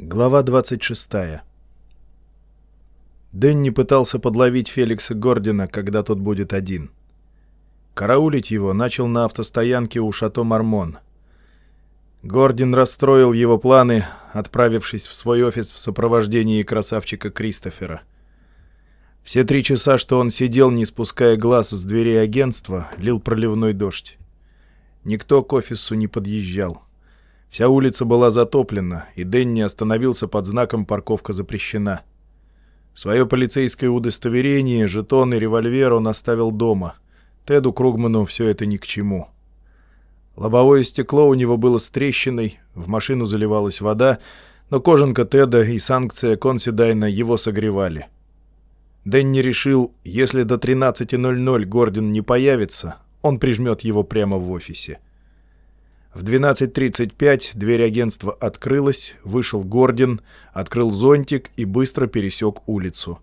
Глава 26. Дэнни пытался подловить Феликса Гордина, когда тот будет один. Караулить его начал на автостоянке у Шато Мармон. Гордин расстроил его планы, отправившись в свой офис в сопровождении красавчика Кристофера. Все три часа, что он сидел, не спуская глаз с дверей агентства, лил проливной дождь. Никто к офису не подъезжал. Вся улица была затоплена, и Дэнни остановился под знаком «Парковка запрещена». Свое полицейское удостоверение, жетон и револьвер он оставил дома. Теду Кругману все это ни к чему. Лобовое стекло у него было с трещиной, в машину заливалась вода, но кожанка Теда и санкция Консидайна его согревали. Дэнни решил, если до 13.00 Гордон не появится, он прижмет его прямо в офисе. В 12.35 дверь агентства открылась, вышел Гордин, открыл зонтик и быстро пересек улицу.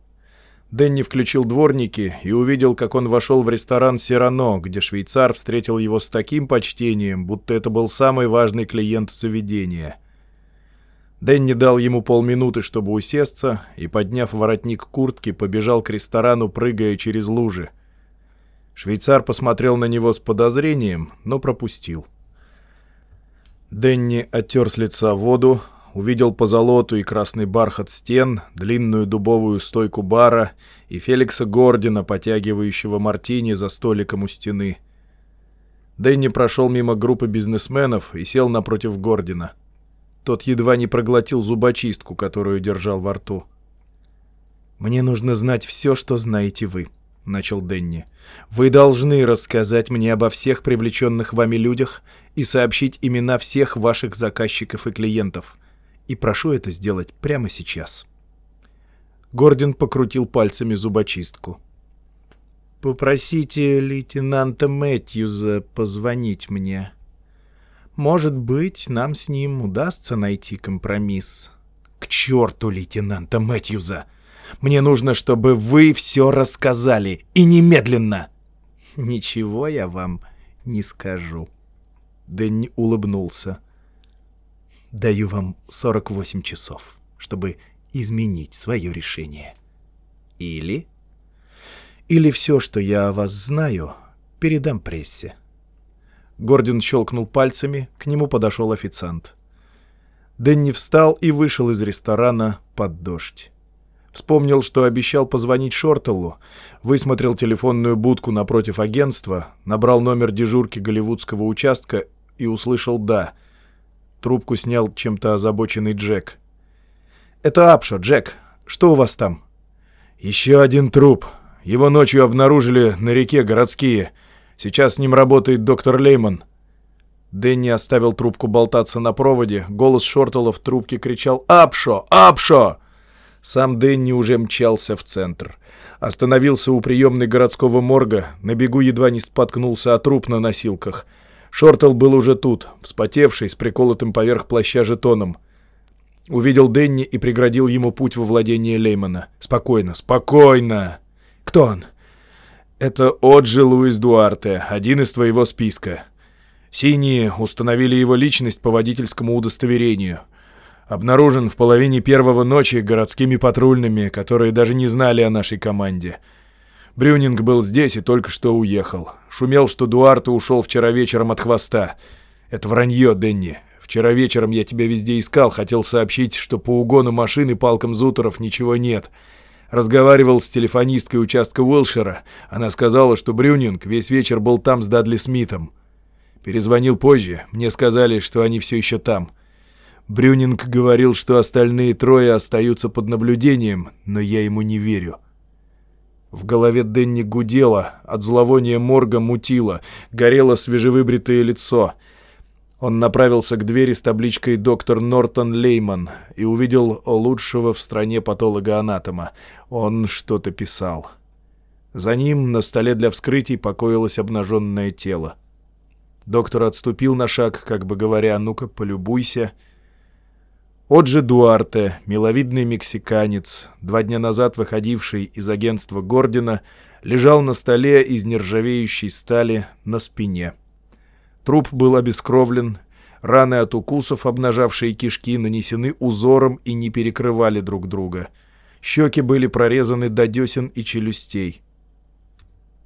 Дэнни включил дворники и увидел, как он вошел в ресторан «Сирано», где швейцар встретил его с таким почтением, будто это был самый важный клиент заведения. Дэнни дал ему полминуты, чтобы усесться, и, подняв воротник куртки, побежал к ресторану, прыгая через лужи. Швейцар посмотрел на него с подозрением, но пропустил. Дэнни оттер с лица воду, увидел позолоту и красный бархат стен, длинную дубовую стойку бара и Феликса Гордина, потягивающего мартини за столиком у стены. Дэнни прошел мимо группы бизнесменов и сел напротив Гордина. Тот едва не проглотил зубочистку, которую держал во рту. «Мне нужно знать все, что знаете вы», — начал Денни. «Вы должны рассказать мне обо всех привлеченных вами людях и сообщить имена всех ваших заказчиков и клиентов. И прошу это сделать прямо сейчас». Гордин покрутил пальцами зубочистку. «Попросите лейтенанта Мэтьюза позвонить мне. Может быть, нам с ним удастся найти компромисс». «К черту лейтенанта Мэтьюза!» Мне нужно, чтобы вы все рассказали. И немедленно!» «Ничего я вам не скажу». Дэнни улыбнулся. «Даю вам 48 часов, чтобы изменить свое решение. Или...» «Или все, что я о вас знаю, передам прессе». Гордон щелкнул пальцами, к нему подошел официант. Дэнни встал и вышел из ресторана под дождь. Вспомнил, что обещал позвонить Шортеллу, высмотрел телефонную будку напротив агентства, набрал номер дежурки голливудского участка и услышал «да». Трубку снял чем-то озабоченный Джек. «Это Апшо, Джек. Что у вас там?» «Еще один труп. Его ночью обнаружили на реке городские. Сейчас с ним работает доктор Лейман». Дэнни оставил трубку болтаться на проводе. Голос Шортела в трубке кричал «Апшо! Апшо!» Сам Дэнни уже мчался в центр. Остановился у приемной городского морга, на бегу едва не споткнулся о труп на носилках. Шортел был уже тут, вспотевший, с приколотым поверх плаща жетоном. Увидел Дэнни и преградил ему путь во владение Леймана. «Спокойно, спокойно!» «Кто он?» «Это Оджи Луис Дуарте, один из твоего списка. Синие установили его личность по водительскому удостоверению» обнаружен в половине первого ночи городскими патрульными, которые даже не знали о нашей команде. Брюнинг был здесь и только что уехал. Шумел, что Дуарте ушел вчера вечером от хвоста. Это вранье, Денни. Вчера вечером я тебя везде искал, хотел сообщить, что по угону машины палком Зутеров ничего нет. Разговаривал с телефонисткой участка Уилшера. Она сказала, что Брюнинг весь вечер был там с Дадли Смитом. Перезвонил позже. Мне сказали, что они все еще там. — Брюнинг говорил, что остальные трое остаются под наблюдением, но я ему не верю. В голове Денни гудело, от зловония морга мутило, горело свежевыбритое лицо. Он направился к двери с табличкой «Доктор Нортон Лейман» и увидел лучшего в стране патолога-анатома. Он что-то писал. За ним на столе для вскрытий покоилось обнаженное тело. Доктор отступил на шаг, как бы говоря, «Ну-ка, полюбуйся», Оджи Дуарте, миловидный мексиканец, два дня назад выходивший из агентства Гордина, лежал на столе из нержавеющей стали на спине. Труп был обескровлен, Раны от укусов, обнажавшие кишки, нанесены узором и не перекрывали друг друга. Щеки были прорезаны до десен и челюстей.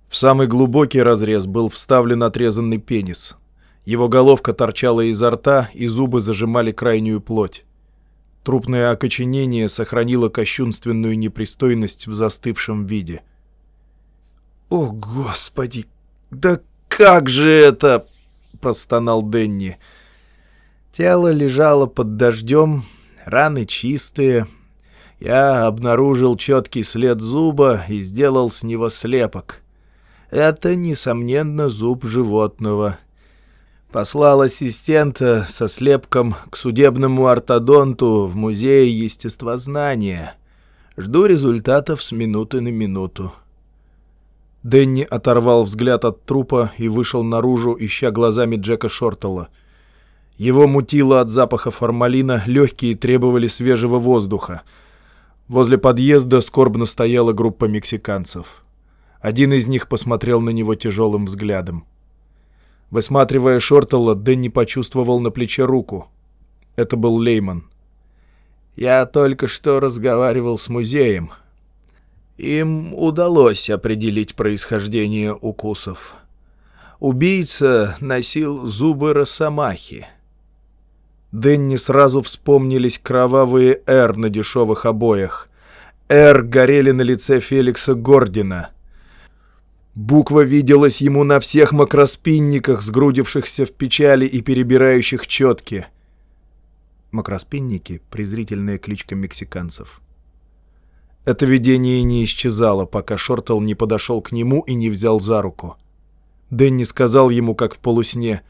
В самый глубокий разрез был вставлен отрезанный пенис. Его головка торчала изо рта, и зубы зажимали крайнюю плоть. Трупное окоченение сохранило кощунственную непристойность в застывшем виде. «О, Господи! Да как же это!» — простонал Денни. Тело лежало под дождем, раны чистые. Я обнаружил четкий след зуба и сделал с него слепок. Это, несомненно, зуб животного. Послал ассистента со слепком к судебному ортодонту в музее естествознания. Жду результатов с минуты на минуту. Дэнни оторвал взгляд от трупа и вышел наружу, ища глазами Джека Шортала — его мутило от запаха формалина, легкие требовали свежего воздуха. Возле подъезда скорбно стояла группа мексиканцев. Один из них посмотрел на него тяжелым взглядом. Высматривая Шортала, Дэнни почувствовал на плече руку. Это был Лейман. «Я только что разговаривал с музеем. Им удалось определить происхождение укусов. Убийца носил зубы росомахи». Дэнни сразу вспомнились кровавые «Р» на дешевых обоях. «Р» горели на лице Феликса Гордина. Буква виделась ему на всех макроспинниках, сгрудившихся в печали и перебирающих четки. Макроспинники — презрительная кличка мексиканцев. Это видение не исчезало, пока Шортл не подошел к нему и не взял за руку. Дэнни сказал ему, как в полусне,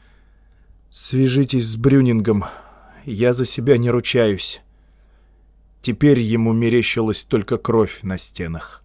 «Свяжитесь с Брюнингом, я за себя не ручаюсь. Теперь ему мерещилась только кровь на стенах.